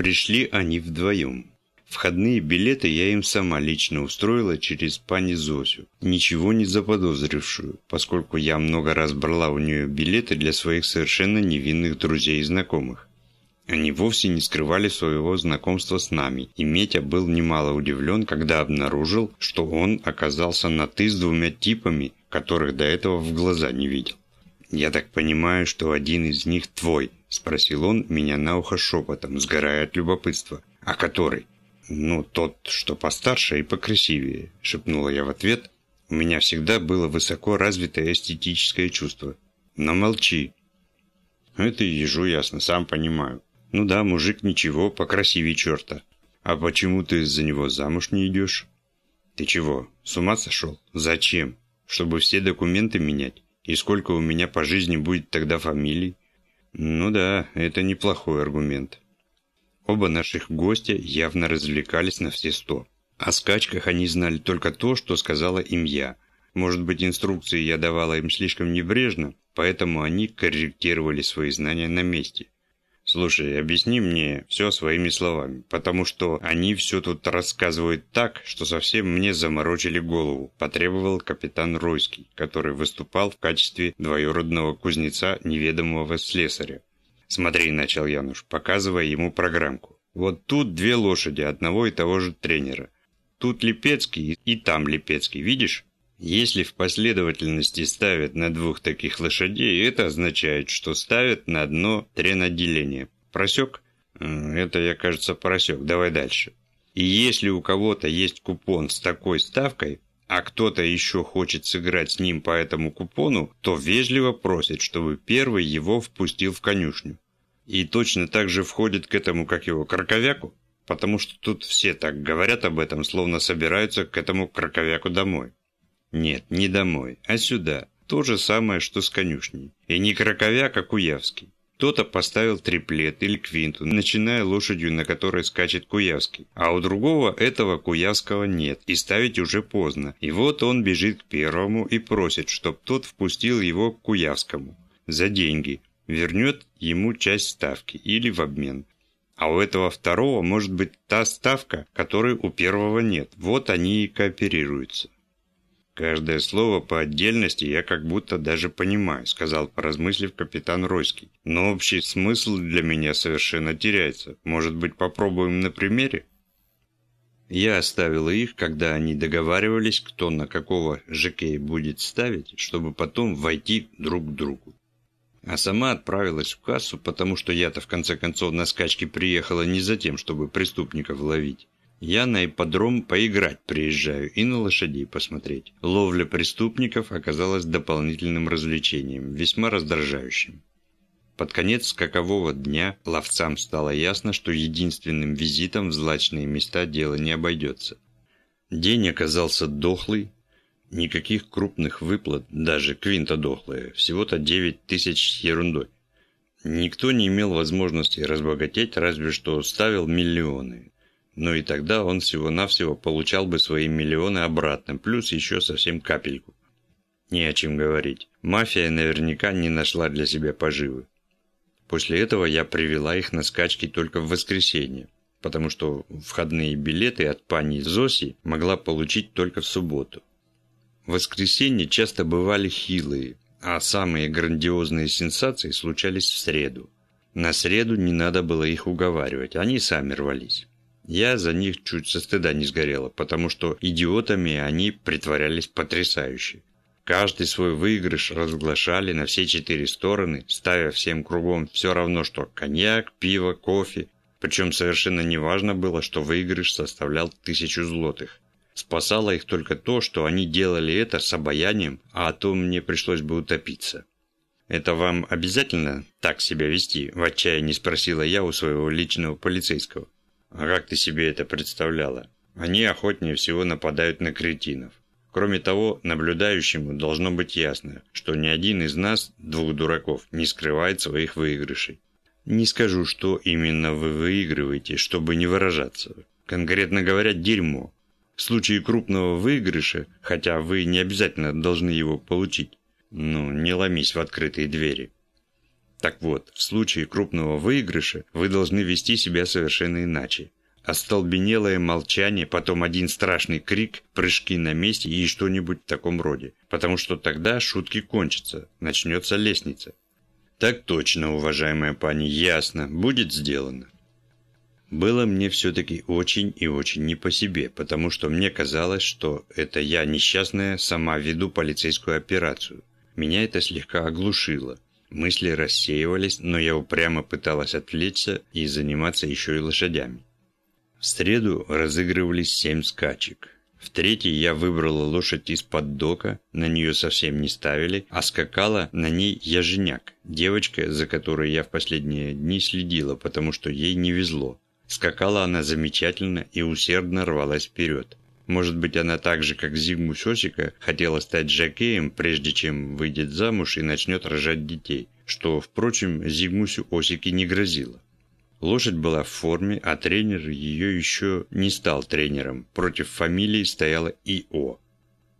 Пришли они вдвоем. Входные билеты я им сама лично устроила через пани Зосю, ничего не заподозрившую, поскольку я много раз брала у нее билеты для своих совершенно невинных друзей и знакомых. Они вовсе не скрывали своего знакомства с нами, и Метя был немало удивлен, когда обнаружил, что он оказался на «ты» с двумя типами, которых до этого в глаза не видел. «Я так понимаю, что один из них твой?» – спросил он меня на ухо шепотом, сгорая от любопытства. «А который?» «Ну, тот, что постарше и покрасивее», – шепнула я в ответ. «У меня всегда было высоко развитое эстетическое чувство. Но молчи». «Это ежу ясно, сам понимаю. Ну да, мужик ничего, покрасивее черта. А почему ты за него замуж не идешь?» «Ты чего, с ума сошел? Зачем? Чтобы все документы менять?» И сколько у меня по жизни будет тогда фамилий? Ну да, это неплохой аргумент. Оба наших гостя явно развлекались на все сто. О скачках они знали только то, что сказала им я. Может быть, инструкции я давала им слишком небрежно, поэтому они корректировали свои знания на месте. Слушай, объясни мне все своими словами, потому что они все тут рассказывают так, что совсем мне заморочили голову, потребовал капитан Ройский, который выступал в качестве двоюродного кузнеца неведомого слесаря. Смотри, начал Януш, показывая ему программку. Вот тут две лошади одного и того же тренера. Тут Липецкий и там Липецкий, видишь? Если в последовательности ставят на двух таких лошадей, это означает, что ставят на одно тренотделение. Просек? Это я, кажется, просек. Давай дальше. И если у кого-то есть купон с такой ставкой, а кто-то еще хочет сыграть с ним по этому купону, то вежливо просит, чтобы первый его впустил в конюшню. И точно так же входит к этому, как его, краковяку, потому что тут все так говорят об этом, словно собираются к этому краковяку домой. Нет, не домой, а сюда. То же самое, что с конюшней. И не краковяк, а куявский. Кто-то поставил триплет или квинту, начиная лошадью, на которой скачет Куявский. А у другого этого Куявского нет, и ставить уже поздно. И вот он бежит к первому и просит, чтоб тот впустил его к Куявскому. За деньги. Вернет ему часть ставки или в обмен. А у этого второго может быть та ставка, которой у первого нет. Вот они и кооперируются. «Каждое слово по отдельности я как будто даже понимаю», сказал, поразмыслив капитан Ройский. «Но общий смысл для меня совершенно теряется. Может быть, попробуем на примере?» Я оставила их, когда они договаривались, кто на какого жокея будет ставить, чтобы потом войти друг к другу. А сама отправилась в кассу, потому что я-то в конце концов на скачке приехала не за тем, чтобы преступников ловить. Я на ипподром поиграть приезжаю и на лошадей посмотреть. Ловля преступников оказалась дополнительным развлечением, весьма раздражающим. Под конец скакового дня ловцам стало ясно, что единственным визитом в злачные места дело не обойдется. День оказался дохлый, никаких крупных выплат, даже квинта дохлая, всего-то 9 тысяч ерундой. Никто не имел возможности разбогатеть, разве что ставил миллионы. Но и тогда он всего-навсего получал бы свои миллионы обратно, плюс еще совсем капельку. Не о чем говорить. Мафия наверняка не нашла для себя поживы. После этого я привела их на скачки только в воскресенье, потому что входные билеты от пани Зоси могла получить только в субботу. Воскресенье часто бывали хилые, а самые грандиозные сенсации случались в среду. На среду не надо было их уговаривать, они сами рвались. Я за них чуть со стыда не сгорела, потому что идиотами они притворялись потрясающе. Каждый свой выигрыш разглашали на все четыре стороны, ставя всем кругом все равно, что коньяк, пиво, кофе. Причем совершенно неважно было, что выигрыш составлял тысячу злотых. Спасало их только то, что они делали это с обаянием, а то мне пришлось бы утопиться. «Это вам обязательно так себя вести?» – в отчаянии спросила я у своего личного полицейского. А как ты себе это представляла? Они охотнее всего нападают на кретинов. Кроме того, наблюдающему должно быть ясно, что ни один из нас, двух дураков, не скрывает своих выигрышей. Не скажу, что именно вы выигрываете, чтобы не выражаться. Конкретно говоря, дерьмо. В случае крупного выигрыша, хотя вы не обязательно должны его получить, ну, не ломись в открытые двери. Так вот, в случае крупного выигрыша вы должны вести себя совершенно иначе. Остолбенелое молчание, потом один страшный крик, прыжки на месте и что-нибудь в таком роде. Потому что тогда шутки кончатся, начнется лестница. Так точно, уважаемая пани, ясно, будет сделано. Было мне все-таки очень и очень не по себе, потому что мне казалось, что это я, несчастная, сама веду полицейскую операцию. Меня это слегка оглушило. Мысли рассеивались, но я упрямо пыталась отвлечься и заниматься еще и лошадями. В среду разыгрывались семь скачек. В третий я выбрала лошадь из-под дока, на нее совсем не ставили, а скакала на ней Яженяк, девочка, за которой я в последние дни следила, потому что ей не везло. Скакала она замечательно и усердно рвалась вперед. Может быть, она так же, как Зигму Сосика, хотела стать жакеем, прежде чем выйдет замуж и начнет рожать детей, что, впрочем, Зигмусю Осике не грозило. Лошадь была в форме, а тренер ее еще не стал тренером. Против фамилии стояла ИО.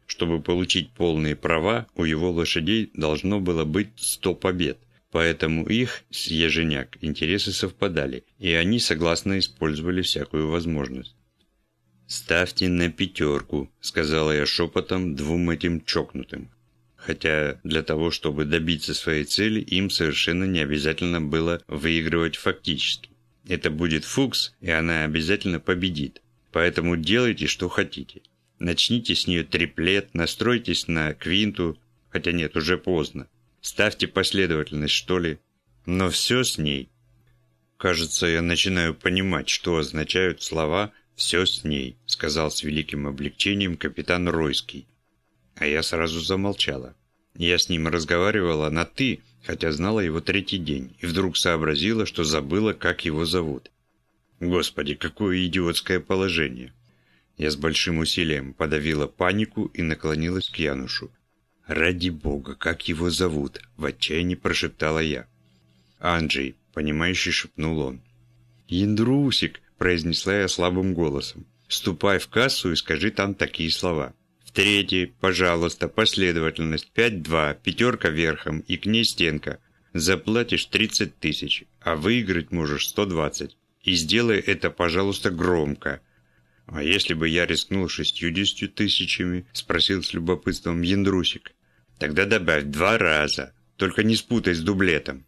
Чтобы получить полные права, у его лошадей должно было быть 100 побед. Поэтому их с Еженяк интересы совпадали, и они согласно использовали всякую возможность. «Ставьте на пятерку», — сказала я шепотом двум этим чокнутым. Хотя для того, чтобы добиться своей цели, им совершенно не обязательно было выигрывать фактически. Это будет Фукс, и она обязательно победит. Поэтому делайте, что хотите. Начните с нее триплет, настройтесь на квинту, хотя нет, уже поздно. Ставьте последовательность, что ли. Но все с ней. Кажется, я начинаю понимать, что означают слова «все с ней», сказал с великим облегчением капитан Ройский. А я сразу замолчала. Я с ним разговаривала на «ты», хотя знала его третий день, и вдруг сообразила, что забыла, как его зовут. Господи, какое идиотское положение. Я с большим усилием подавила панику и наклонилась к Янушу. «Ради бога, как его зовут?» – в отчаянии прошептала я. «Анджей», – понимающий шепнул он. «Яндрусик», – произнесла я слабым голосом. «Ступай в кассу и скажи там такие слова». В третий, пожалуйста, последовательность 5-2, пятерка верхом и к ней стенка. Заплатишь 30 тысяч, а выиграть можешь 120. И сделай это, пожалуйста, громко. А если бы я рискнул шестьюдесятью тысячами, спросил с любопытством Яндрусик. Тогда добавь два раза, только не спутай с дублетом.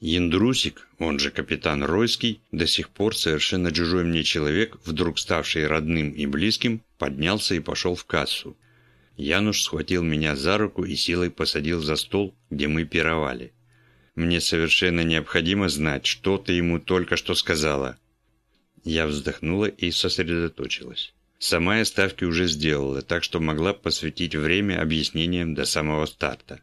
Яндрусик, он же капитан Ройский, до сих пор совершенно чужой мне человек, вдруг ставший родным и близким, поднялся и пошел в кассу. Януш схватил меня за руку и силой посадил за стол, где мы пировали. Мне совершенно необходимо знать, что ты ему только что сказала. Я вздохнула и сосредоточилась. Сама я ставки уже сделала, так что могла посвятить время объяснениям до самого старта.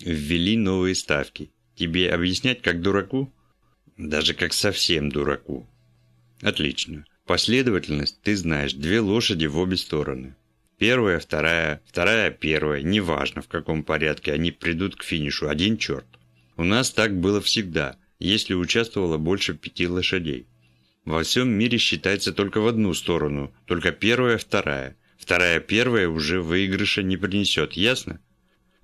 Ввели новые ставки, Тебе объяснять как дураку? Даже как совсем дураку. Отлично. Последовательность ты знаешь. Две лошади в обе стороны. Первая, вторая, вторая, первая. Неважно в каком порядке они придут к финишу. Один черт. У нас так было всегда, если участвовало больше пяти лошадей. Во всем мире считается только в одну сторону, только первая, вторая. Вторая, первая уже выигрыша не принесет, ясно?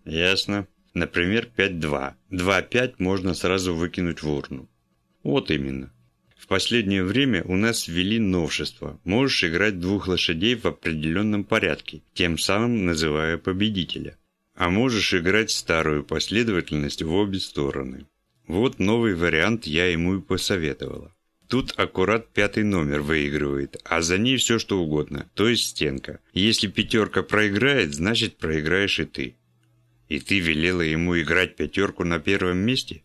Ясно. Например, 5-2. 2-5 можно сразу выкинуть в урну. Вот именно. В последнее время у нас ввели новшество. Можешь играть двух лошадей в определенном порядке, тем самым называя победителя. А можешь играть старую последовательность в обе стороны. Вот новый вариант я ему и посоветовала. Тут аккурат пятый номер выигрывает, а за ней все что угодно, то есть стенка. Если пятерка проиграет, значит проиграешь и ты. И ты велела ему играть пятерку на первом месте?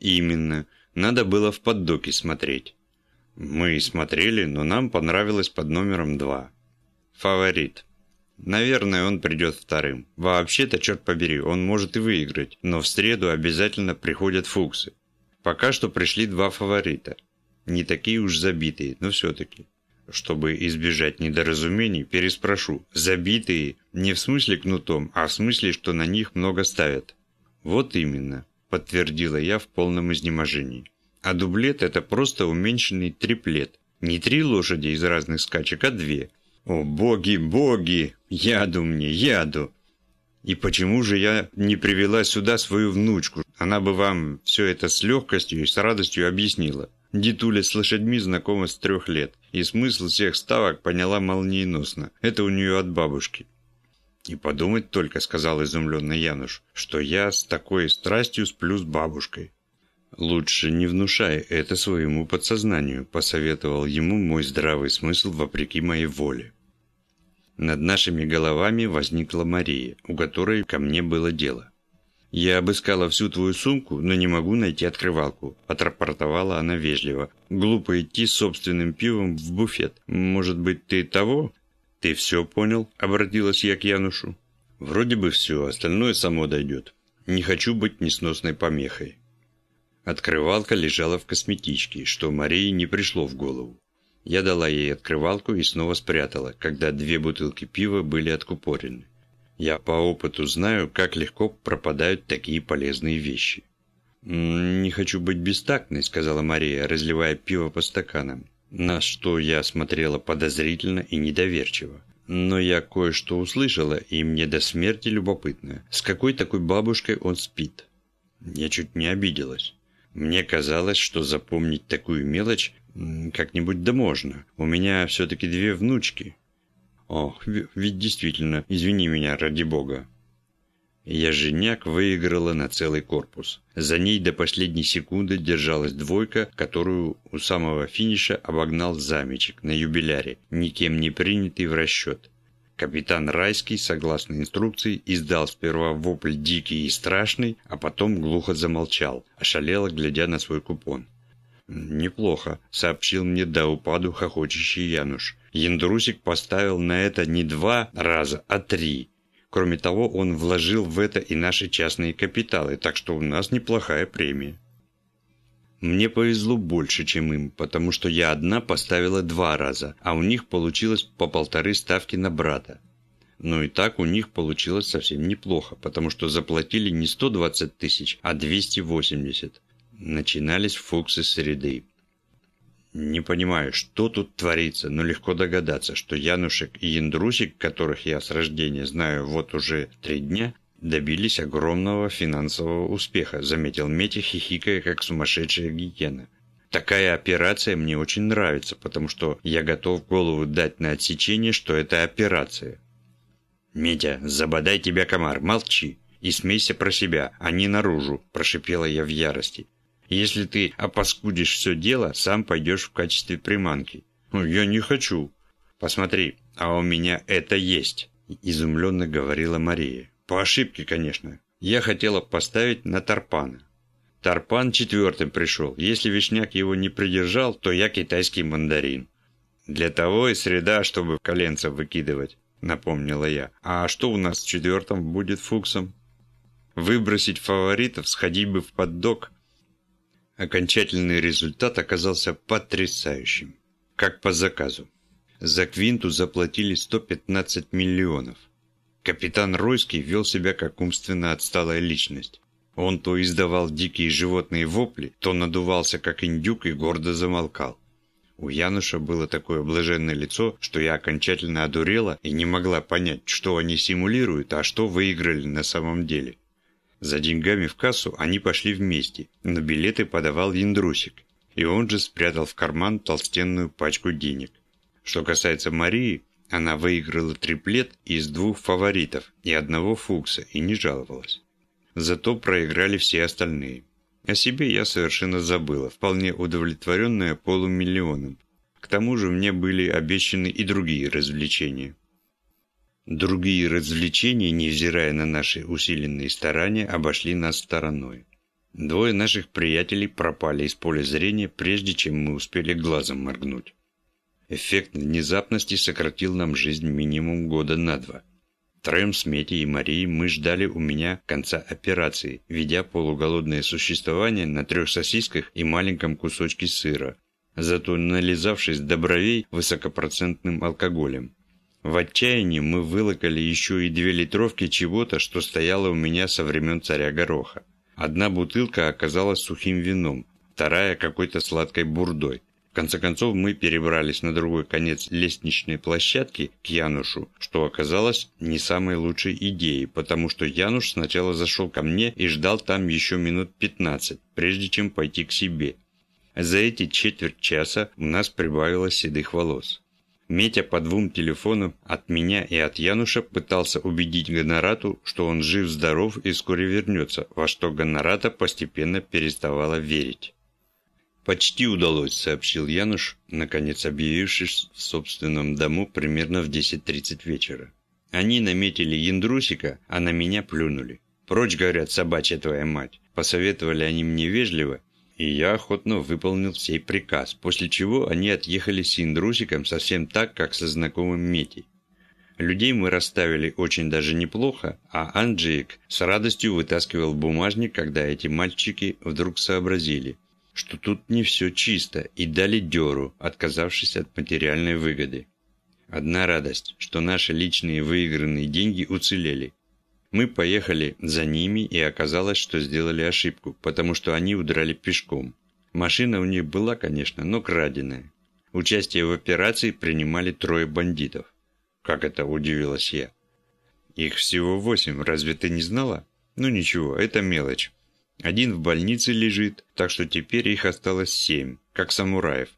Именно. Надо было в поддоке смотреть. Мы смотрели, но нам понравилось под номером два. Фаворит. Наверное, он придет вторым. Вообще-то, черт побери, он может и выиграть, но в среду обязательно приходят фуксы. Пока что пришли два фаворита. Не такие уж забитые, но все-таки. Чтобы избежать недоразумений, переспрошу. Забитые не в смысле кнутом, а в смысле, что на них много ставят. Вот именно, подтвердила я в полном изнеможении. А дублет это просто уменьшенный триплет. Не три лошади из разных скачек, а две. О, боги, боги! Яду мне, яду! И почему же я не привела сюда свою внучку? Она бы вам все это с легкостью и с радостью объяснила. Дитуля с лошадьми знакома с трех лет, и смысл всех ставок поняла молниеносно. Это у нее от бабушки. «И подумать только», — сказал изумленный Януш, «что я с такой страстью сплю с бабушкой». «Лучше не внушай это своему подсознанию», – посоветовал ему мой здравый смысл вопреки моей воле. Над нашими головами возникла Мария, у которой ко мне было дело. «Я обыскала всю твою сумку, но не могу найти открывалку», – отрапортовала она вежливо. «Глупо идти с собственным пивом в буфет. Может быть, ты того?» «Ты все понял?» – обратилась я к Янушу. «Вроде бы все, остальное само дойдет. Не хочу быть несносной помехой». Открывалка лежала в косметичке, что Марии не пришло в голову. Я дала ей открывалку и снова спрятала, когда две бутылки пива были откупорены. Я по опыту знаю, как легко пропадают такие полезные вещи. «Не хочу быть бестактной», — сказала Мария, разливая пиво по стаканам, на что я смотрела подозрительно и недоверчиво. Но я кое-что услышала, и мне до смерти любопытно, с какой такой бабушкой он спит. Я чуть не обиделась. Мне казалось, что запомнить такую мелочь как-нибудь да можно. У меня все-таки две внучки. Ох, ведь действительно, извини меня, ради бога. Яженяк выиграла на целый корпус. За ней до последней секунды держалась двойка, которую у самого финиша обогнал замечек на юбиляре, никем не принятый в расчет. Капитан Райский, согласно инструкции, издал сперва вопль дикий и страшный, а потом глухо замолчал, ошалело, глядя на свой купон. «Неплохо», — сообщил мне до упаду хохочущий Януш. Яндрусик поставил на это не два раза, а три. Кроме того, он вложил в это и наши частные капиталы, так что у нас неплохая премия. Мне повезло больше, чем им, потому что я одна поставила два раза, а у них получилось по полторы ставки на брата. Но и так у них получилось совсем неплохо, потому что заплатили не 120 тысяч, а 280. Начинались фуксы среды. Не понимаю, что тут творится, но легко догадаться, что Янушек и Яндрусик, которых я с рождения знаю вот уже три дня, добились огромного финансового успеха, заметил Мети, хихикая, как сумасшедшая гиена. Такая операция мне очень нравится, потому что я готов голову дать на отсечение, что это операция. «Митя, забодай тебя комар, молчи и смейся про себя, а не наружу», – прошипела я в ярости. Если ты опаскудишь все дело, сам пойдешь в качестве приманки. Ну, я не хочу. Посмотри, а у меня это есть, изумленно говорила Мария. По ошибке, конечно. Я хотела поставить на Тарпана. Тарпан четвертым пришел. Если Вишняк его не придержал, то я китайский мандарин. Для того и среда, чтобы коленца выкидывать, напомнила я. А что у нас с четвертым будет фуксом? Выбросить фаворитов, сходить бы в поддог, Окончательный результат оказался потрясающим. Как по заказу. За Квинту заплатили 115 миллионов. Капитан Ройский вел себя как умственно отсталая личность. Он то издавал дикие животные вопли, то надувался как индюк и гордо замолкал. У Януша было такое блаженное лицо, что я окончательно одурела и не могла понять, что они симулируют, а что выиграли на самом деле. За деньгами в кассу они пошли вместе, но билеты подавал Яндрусик, и он же спрятал в карман толстенную пачку денег. Что касается Марии, она выиграла триплет из двух фаворитов и одного фукса и не жаловалась. Зато проиграли все остальные. О себе я совершенно забыла, вполне удовлетворенная полумиллионом. К тому же мне были обещаны и другие развлечения. Другие развлечения, невзирая на наши усиленные старания, обошли нас стороной. Двое наших приятелей пропали из поля зрения, прежде чем мы успели глазом моргнуть. Эффект внезапности сократил нам жизнь минимум года на два. Троем с Метей и Марией мы ждали у меня конца операции, ведя полуголодное существование на трех сосисках и маленьком кусочке сыра, зато нализавшись до бровей высокопроцентным алкоголем. В отчаянии мы вылокали еще и две литровки чего-то, что стояло у меня со времен царя Гороха. Одна бутылка оказалась сухим вином, вторая какой-то сладкой бурдой. В конце концов мы перебрались на другой конец лестничной площадки к Янушу, что оказалось не самой лучшей идеей, потому что Януш сначала зашел ко мне и ждал там еще минут 15, прежде чем пойти к себе. За эти четверть часа у нас прибавилось седых волос. Метя по двум телефонам от меня и от Януша пытался убедить Гонорату, что он жив-здоров и вскоре вернется, во что Гонората постепенно переставала верить. «Почти удалось», — сообщил Януш, наконец объявившись в собственном дому примерно в 10.30 вечера. «Они наметили Яндрусика, а на меня плюнули. Прочь, говорят, собачья твоя мать. Посоветовали они мне вежливо, и я охотно выполнил сей приказ, после чего они отъехали с Индрусиком совсем так, как со знакомым Метей. Людей мы расставили очень даже неплохо, а Анджиек с радостью вытаскивал бумажник, когда эти мальчики вдруг сообразили, что тут не все чисто, и дали дёру, отказавшись от материальной выгоды. Одна радость, что наши личные выигранные деньги уцелели, мы поехали за ними и оказалось, что сделали ошибку, потому что они удрали пешком. Машина у них была, конечно, но краденая. Участие в операции принимали трое бандитов. Как это, удивилась я. Их всего восемь, разве ты не знала? Ну ничего, это мелочь. Один в больнице лежит, так что теперь их осталось семь, как самураев.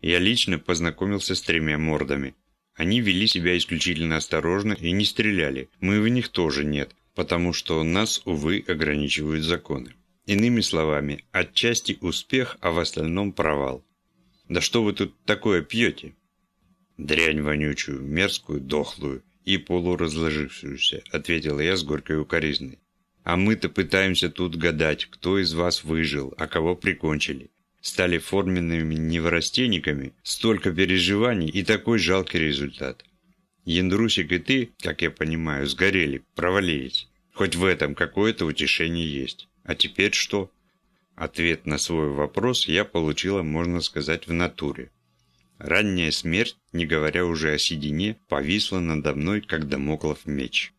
Я лично познакомился с тремя мордами. Они вели себя исключительно осторожно и не стреляли. Мы в них тоже нет, потому что нас, увы, ограничивают законы. Иными словами, отчасти успех, а в остальном провал. Да что вы тут такое пьете? Дрянь вонючую, мерзкую, дохлую и полуразложившуюся, ответила я с горькой укоризной. А мы-то пытаемся тут гадать, кто из вас выжил, а кого прикончили стали форменными неврастенниками, столько переживаний и такой жалкий результат. Яндрусик и ты, как я понимаю, сгорели, провалились. Хоть в этом какое-то утешение есть. А теперь что? Ответ на свой вопрос я получила, можно сказать, в натуре. Ранняя смерть, не говоря уже о седине, повисла надо мной, как домоклов меч.